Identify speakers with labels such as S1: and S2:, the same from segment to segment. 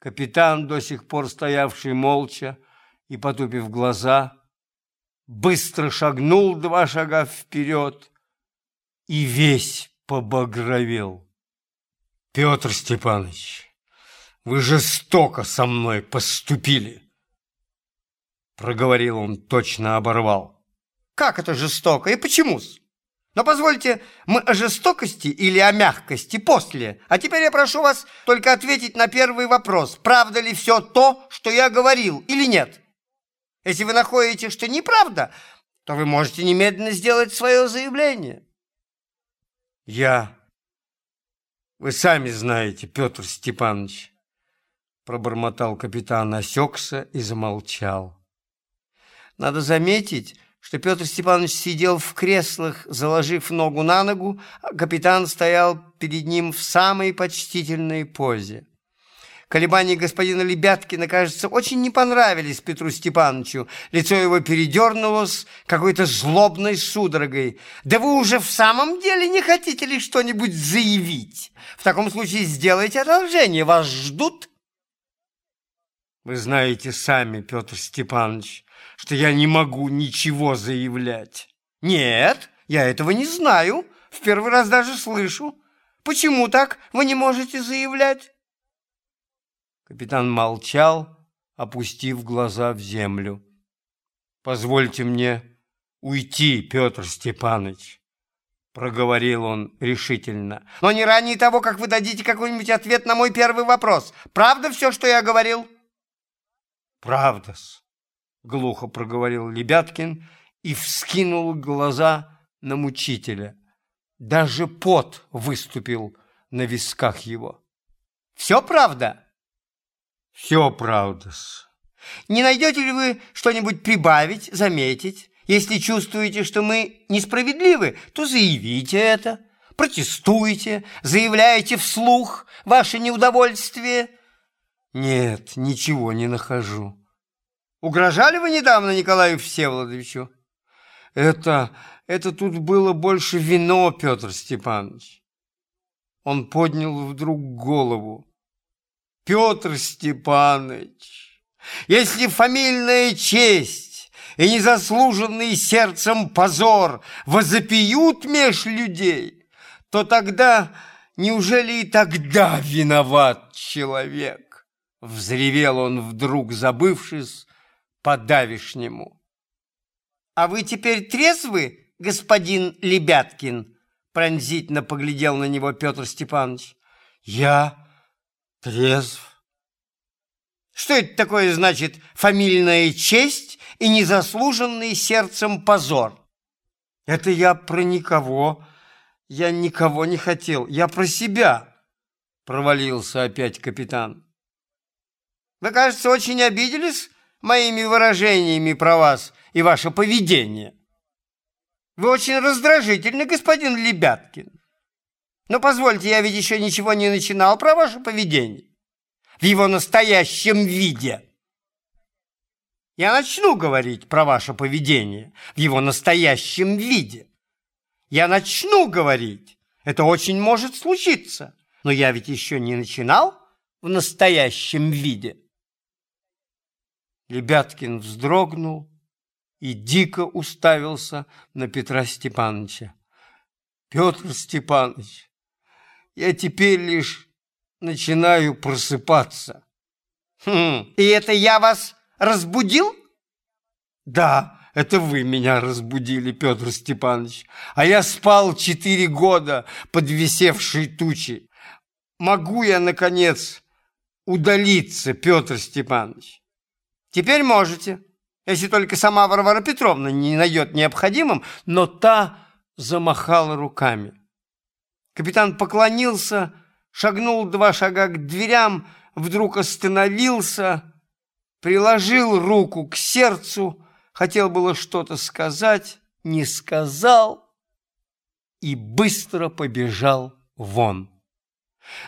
S1: Капитан, до сих пор стоявший молча и потупив глаза, быстро шагнул два шага вперед и весь побагровел. Петр Степанович, вы жестоко со мной поступили. Проговорил он, точно оборвал.
S2: Как это жестоко и почему-с? Но позвольте, мы о жестокости или о мягкости после. А теперь я прошу вас только ответить на первый вопрос. Правда ли все то, что я говорил, или нет? Если вы находите, что неправда, то вы можете немедленно сделать свое заявление.
S1: Я... Вы сами знаете, Петр Степанович, пробормотал капитан, осекся и замолчал.
S2: Надо заметить, что Петр Степанович сидел в креслах, заложив ногу на ногу, а капитан стоял перед ним в самой почтительной позе. Колебания господина Лебяткина, кажется, очень не понравились Петру Степановичу. Лицо его передернулось какой-то злобной судорогой. «Да вы уже в самом деле не хотите ли что-нибудь заявить? В таком случае сделайте одолжение, вас ждут».
S1: «Вы знаете сами, Петр Степанович, что я не могу ничего заявлять».
S2: «Нет, я этого не знаю. В первый раз даже слышу. Почему так вы не можете заявлять?»
S1: Капитан молчал, опустив глаза в землю. «Позвольте мне уйти, Петр Степанович», — проговорил он решительно.
S2: «Но не ранее того, как вы дадите какой-нибудь ответ на мой первый вопрос. Правда все, что я говорил?»
S1: «Правда-с», — глухо проговорил Лебяткин и вскинул глаза на мучителя. Даже пот выступил на висках его.
S2: «Все правда?»
S1: «Все правда-с».
S2: «Не найдете ли вы что-нибудь прибавить, заметить? Если чувствуете, что мы несправедливы, то заявите это, протестуйте, заявляйте вслух ваше неудовольствие».
S1: «Нет, ничего не нахожу».
S2: Угрожали вы недавно Николаю Всеволодовичу?
S1: Это, это тут было больше вино, Петр Степанович. Он поднял вдруг голову. Петр Степанович, если фамильная честь и незаслуженный сердцем позор возопьют меж людей, то тогда, неужели и тогда виноват человек? Взревел он вдруг, забывшись, по-давишнему.
S2: «А вы теперь трезвы, господин Лебяткин?» Пронзительно поглядел на него Петр Степанович.
S1: «Я трезв».
S2: «Что это такое значит фамильная честь и незаслуженный сердцем позор?»
S1: «Это я про никого. Я никого не хотел. Я про себя», — провалился опять капитан.
S2: «Вы, кажется, очень обиделись моими выражениями про вас и ваше поведение. Вы очень раздражительны, господин Лебяткин. Но позвольте, я ведь еще ничего не начинал про ваше поведение. В его настоящем виде. Я начну говорить про ваше поведение в его настоящем виде. Я начну говорить. Это очень может случиться. Но я ведь еще не начинал в настоящем виде.
S1: Лебяткин вздрогнул и дико уставился на Петра Степановича. Петр Степанович, я теперь лишь начинаю просыпаться.
S2: Хм, и это я вас разбудил?
S1: Да, это вы меня разбудили, Петр Степанович. А я спал четыре года под висевшей тучей. Могу я, наконец, удалиться, Петр Степанович?
S2: Теперь можете, если только сама Варвара Петровна не найдет необходимым,
S1: но та замахала руками.
S2: Капитан поклонился, шагнул два шага к дверям, вдруг остановился, приложил руку к сердцу, хотел было что-то сказать, не сказал и быстро побежал вон.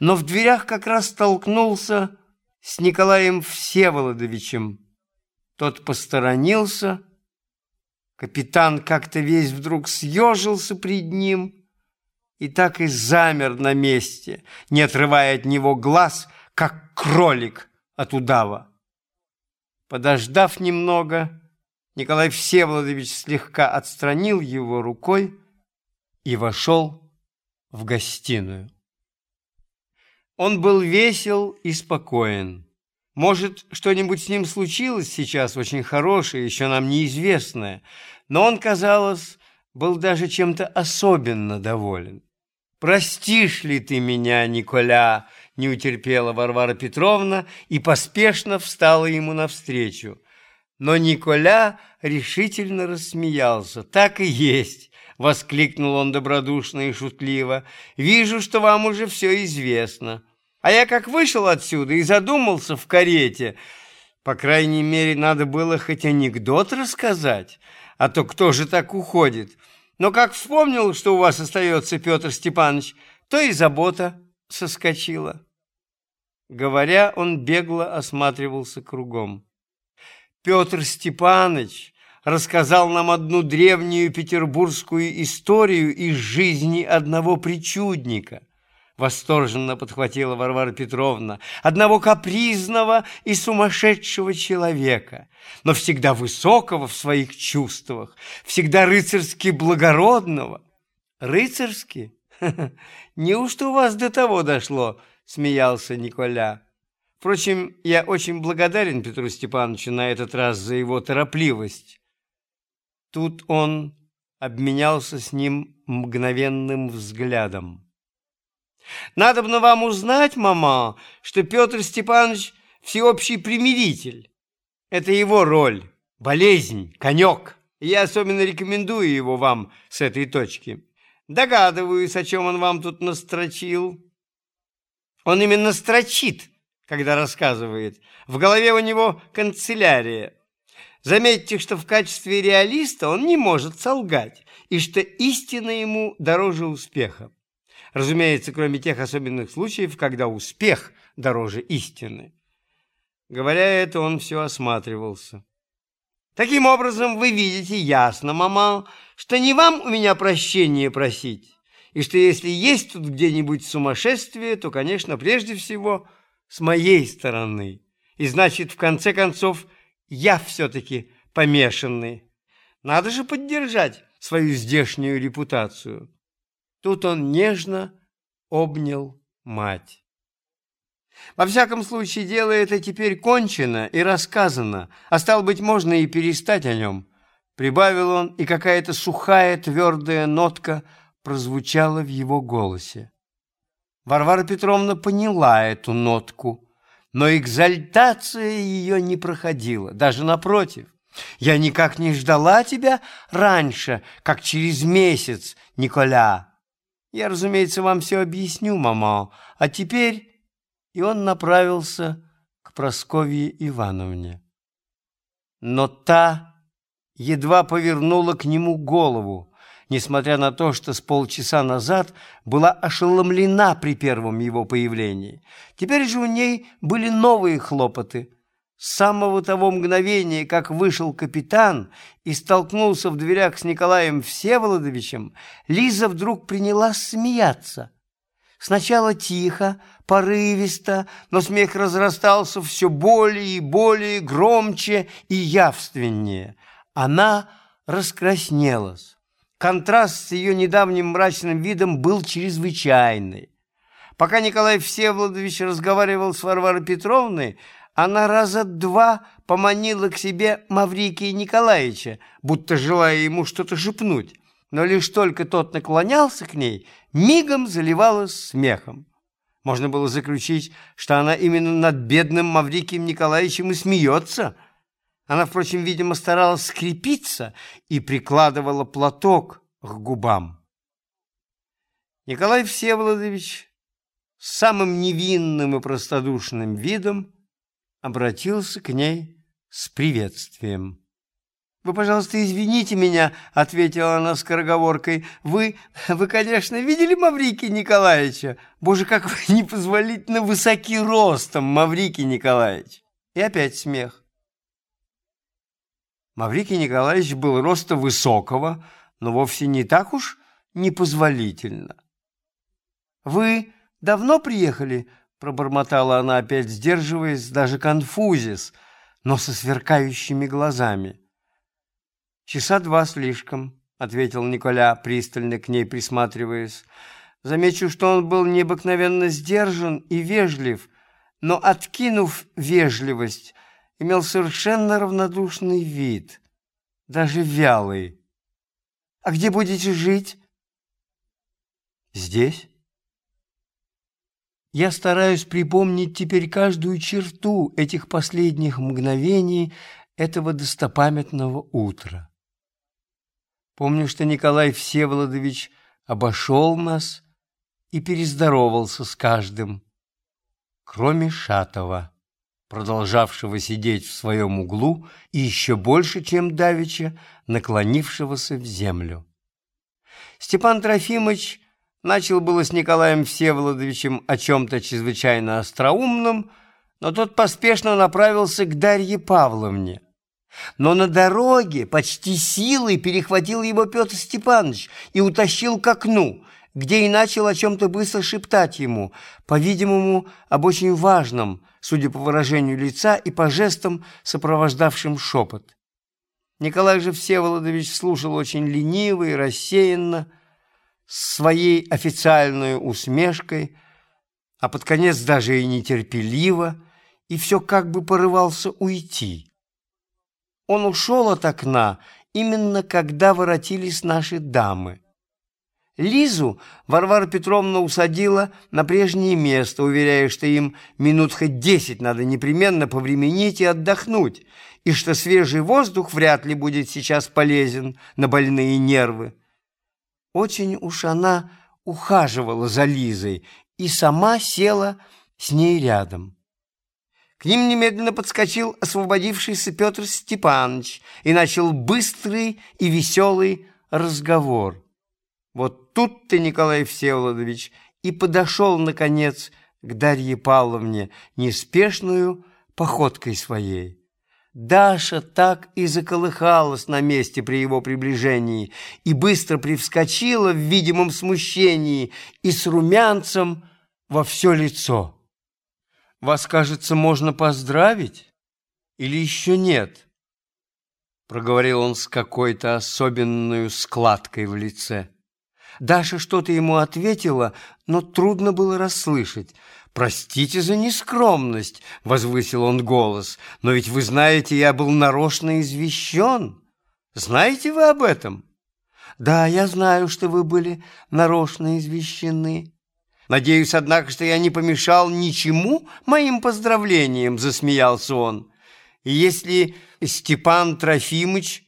S2: Но в дверях как раз столкнулся с Николаем Всеволодовичем, тот посторонился. Капитан как-то весь вдруг съежился пред ним и так и замер на месте, не отрывая от него глаз, как кролик
S1: от удава. Подождав немного, Николай Всеволодович слегка отстранил его рукой и вошел в гостиную. Он был весел и спокоен. Может, что-нибудь с ним случилось сейчас очень хорошее, еще нам неизвестное, но он, казалось, был даже чем-то особенно доволен. «Простишь ли ты меня, Николя?» – не утерпела Варвара Петровна и поспешно встала ему навстречу. Но Николя решительно рассмеялся. «Так и есть!» – воскликнул он добродушно и шутливо. «Вижу, что вам уже все известно. А я как вышел отсюда и задумался в карете. По крайней мере, надо было хоть анекдот рассказать, а то кто же так уходит? Но как вспомнил, что у вас остается Петр Степанович, то и забота соскочила». Говоря, он бегло осматривался кругом. Петр Степанович рассказал нам одну древнюю петербургскую историю из жизни одного причудника. Восторженно подхватила Варвара Петровна, одного капризного и сумасшедшего человека, но всегда высокого в своих чувствах, всегда рыцарски благородного. Рыцарски? Неужто у вас до того дошло? Смеялся Николя. Впрочем, я очень благодарен Петру Степановичу на этот раз за его торопливость. Тут он обменялся с ним мгновенным взглядом. «Надобно вам узнать, мама, что Петр Степанович всеобщий примиритель. Это его роль, болезнь, конек. Я особенно рекомендую его вам с этой точки. Догадываюсь, о чем он вам тут настрочил. Он именно строчит, когда рассказывает. В голове у него канцелярия. Заметьте, что в качестве реалиста он не может солгать, и что истина ему дороже успеха. Разумеется, кроме тех особенных случаев, когда успех дороже истины. Говоря это, он все осматривался. Таким образом, вы видите ясно, мама, что не вам у меня прощения просить, и что если есть тут где-нибудь сумасшествие, то, конечно, прежде всего с моей стороны. И значит, в конце концов, я все-таки помешанный. Надо же поддержать свою здешнюю репутацию. Тут он нежно обнял мать. Во всяком случае, дело это теперь кончено и рассказано, а стало быть, можно и перестать о нем. Прибавил он, и какая-то сухая твердая нотка прозвучала в его голосе. Варвара Петровна поняла эту нотку – но экзальтация ее не проходила, даже напротив. Я никак не ждала тебя раньше, как через месяц, Николя. Я, разумеется, вам все объясню, мама. А теперь...» И он направился к Прасковье Ивановне. Но та едва повернула к нему голову, несмотря на то, что с полчаса назад была ошеломлена при первом его появлении. Теперь же у ней были новые хлопоты. С самого того мгновения, как вышел капитан и столкнулся в дверях с Николаем Всеволодовичем, Лиза вдруг приняла смеяться. Сначала тихо, порывисто, но смех разрастался все более и более громче и явственнее. Она раскраснелась. Контраст с ее недавним мрачным видом был чрезвычайный. Пока Николай Всеволодович разговаривал с Варварой Петровной, она раза два поманила к себе Маврикия Николаевича, будто желая ему что-то шепнуть. Но лишь только тот наклонялся к ней, мигом заливалась смехом. Можно было заключить, что она именно над бедным Маврикием Николаевичем и смеется – она, впрочем, видимо, старалась скрепиться и прикладывала платок к губам. Николай Всеволодович с самым невинным и простодушным видом обратился к ней с приветствием. «Вы, пожалуйста, извините меня», — ответила она скороговоркой. «Вы, вы, конечно, видели Маврикия Николаевича? Боже, как вы непозволительно высоки ростом, Маврикий Николаевич!» И опять смех. Маврикий Николаевич был роста высокого, но вовсе не так уж непозволительно. «Вы давно приехали, пробормотала она опять, сдерживаясь, даже конфузис, но со сверкающими глазами. «Часа два слишком», — ответил Николя, пристально к ней присматриваясь. Замечу, что он был необыкновенно сдержан и вежлив, но, откинув вежливость, имел совершенно равнодушный вид, даже вялый. «А где будете жить?» «Здесь». Я стараюсь припомнить теперь каждую черту этих последних мгновений этого достопамятного утра. Помню, что Николай Всеволодович обошел нас и перездоровался с каждым, кроме Шатова, продолжавшего сидеть в своем углу и еще больше, чем Давича, наклонившегося в землю. Степан Трофимович начал было с Николаем Всеволодовичем о чем-то чрезвычайно остроумном, но тот поспешно направился к Дарье Павловне, но на дороге почти силой перехватил его Петр Степанович и утащил к окну, где и начал о чем-то быстро шептать ему, по-видимому, об очень важном, судя по выражению лица и по жестам, сопровождавшим шепот. Николай же Всеволодович слушал очень лениво и рассеянно, своей официальной усмешкой, а под конец даже и нетерпеливо, и все как бы порывался уйти. Он ушел от окна именно когда воротились наши дамы. Лизу Варвара Петровна усадила на прежнее место, уверяя, что им минут хоть десять надо непременно повременить и отдохнуть, и что свежий воздух вряд ли будет сейчас полезен на больные нервы. Очень уж она ухаживала за Лизой и сама села с ней рядом. К ним немедленно подскочил освободившийся Петр Степанович и начал быстрый и веселый разговор. Вот тут ты, Николай Всеволодович, и подошел, наконец, к Дарье Павловне неспешную походкой своей. Даша так и заколыхалась на месте при его приближении и быстро привскочила в видимом смущении и с румянцем во все лицо. Вас, кажется, можно поздравить? Или еще нет?» Проговорил он с какой-то особенной складкой в лице. Даша что-то ему ответила, но трудно было расслышать. «Простите за нескромность», — возвысил он голос, «но ведь вы знаете, я был нарочно извещен. Знаете вы об этом?» «Да, я знаю, что вы были нарочно извещены». Надеюсь, однако, что я не помешал ничему моим поздравлениям, засмеялся он. И если Степан Трофимыч...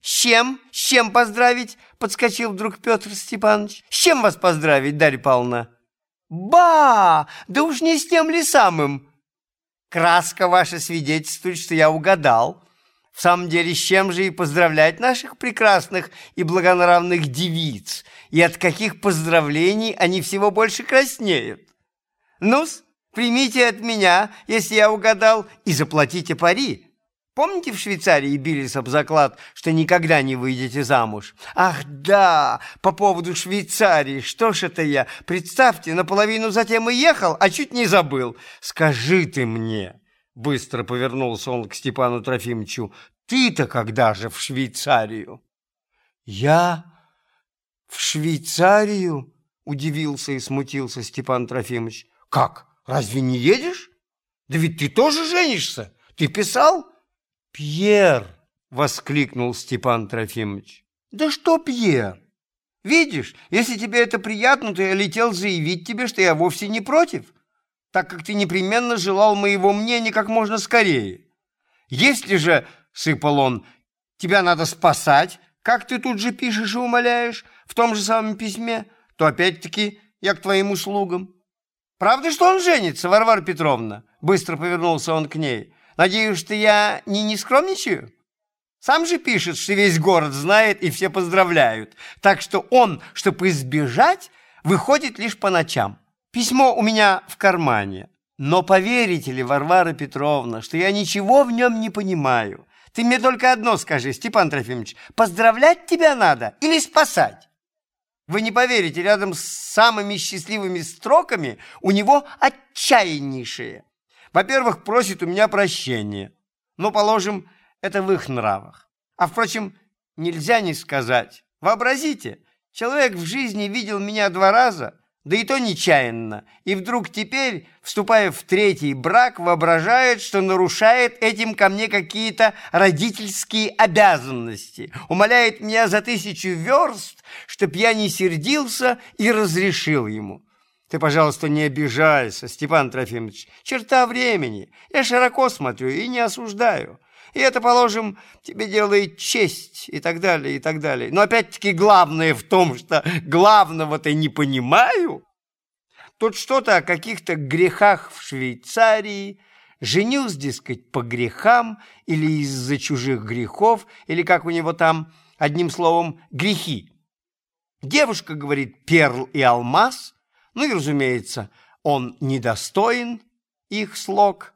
S1: С чем? С чем поздравить? Подскочил вдруг Петр Степанович. С чем вас поздравить, Дарья Павловна? Ба! Да уж не с тем ли самым? Краска ваша свидетельствует, что я угадал. В самом деле, с чем же и поздравлять наших прекрасных и благонравных девиц, и от каких поздравлений они всего больше краснеют? Ну-с, примите от меня, если я угадал, и заплатите пари. Помните, в Швейцарии бились об заклад, что никогда не выйдете замуж? Ах, да, по поводу Швейцарии. Что ж это я? Представьте, наполовину затем и ехал, а чуть не забыл. Скажи ты мне, Быстро повернулся он к Степану Трофимовичу. «Ты-то когда же в Швейцарию?» «Я в Швейцарию?» Удивился и смутился Степан Трофимович. «Как? Разве не едешь? Да ведь ты тоже женишься. Ты писал?» «Пьер!» — воскликнул Степан Трофимович. «Да что Пьер? Видишь, если тебе это приятно, то я летел заявить тебе, что я вовсе не против так как ты непременно желал моего мнения как можно скорее. Если же, — сыпал он, — тебя надо спасать, как ты тут же пишешь и умоляешь в том же самом письме, то опять-таки я к твоим услугам. Правда, что он женится, Варвара Петровна? Быстро повернулся он к ней. Надеюсь, что я не не скромничаю? Сам же пишет, что весь город знает и все поздравляют. Так что он, чтобы избежать, выходит лишь по ночам. Письмо у меня в кармане. Но поверите ли, Варвара Петровна, что я ничего в нем не понимаю? Ты мне только одно скажи, Степан Трофимович, поздравлять тебя надо или спасать?
S2: Вы не поверите, рядом с самыми счастливыми строками у него отчаяннейшие. Во-первых, просит у меня прощения. Но, положим, это в их нравах. А, впрочем, нельзя не сказать. Вообразите, человек в жизни видел меня два раза, да и то нечаянно, и вдруг теперь, вступая в третий брак, воображает, что нарушает этим ко мне какие-то родительские обязанности, умоляет меня за тысячу верст, чтоб я не сердился и разрешил ему. Ты, пожалуйста, не обижайся, Степан Трофимович. Черта времени. Я широко смотрю и не осуждаю. И это, положим, тебе делает честь и так далее, и так далее. Но опять-таки главное в том, что главного-то не понимаю. Тут что-то о каких-то грехах в Швейцарии, женился, дескать, по грехам или из-за чужих грехов, или как у него там, одним словом, грехи. Девушка говорит «перл и алмаз», ну и, разумеется, он недостоин их слог,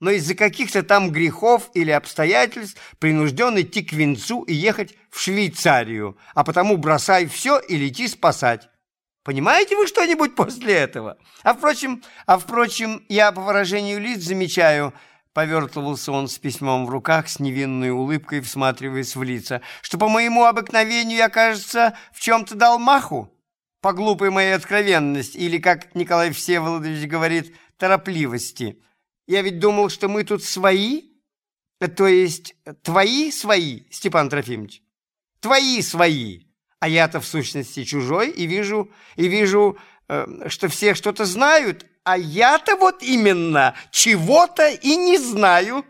S2: но из-за каких-то там грехов или обстоятельств принужден идти к венцу и ехать в Швейцарию, а потому бросай все и лети спасать. Понимаете вы что-нибудь после этого? А впрочем, а впрочем, я по выражению лиц замечаю, повертывался он с письмом в руках с невинной улыбкой, всматриваясь в лица, что по моему обыкновению я, кажется, в чем-то дал маху по глупой моей откровенности, или, как Николай Всеволодович говорит, торопливости. Я ведь думал, что мы тут свои, то есть твои свои, Степан Трофимович, твои свои, а я-то в сущности чужой и вижу, и вижу, э, что все что-то знают, а я-то вот именно чего-то и не знаю».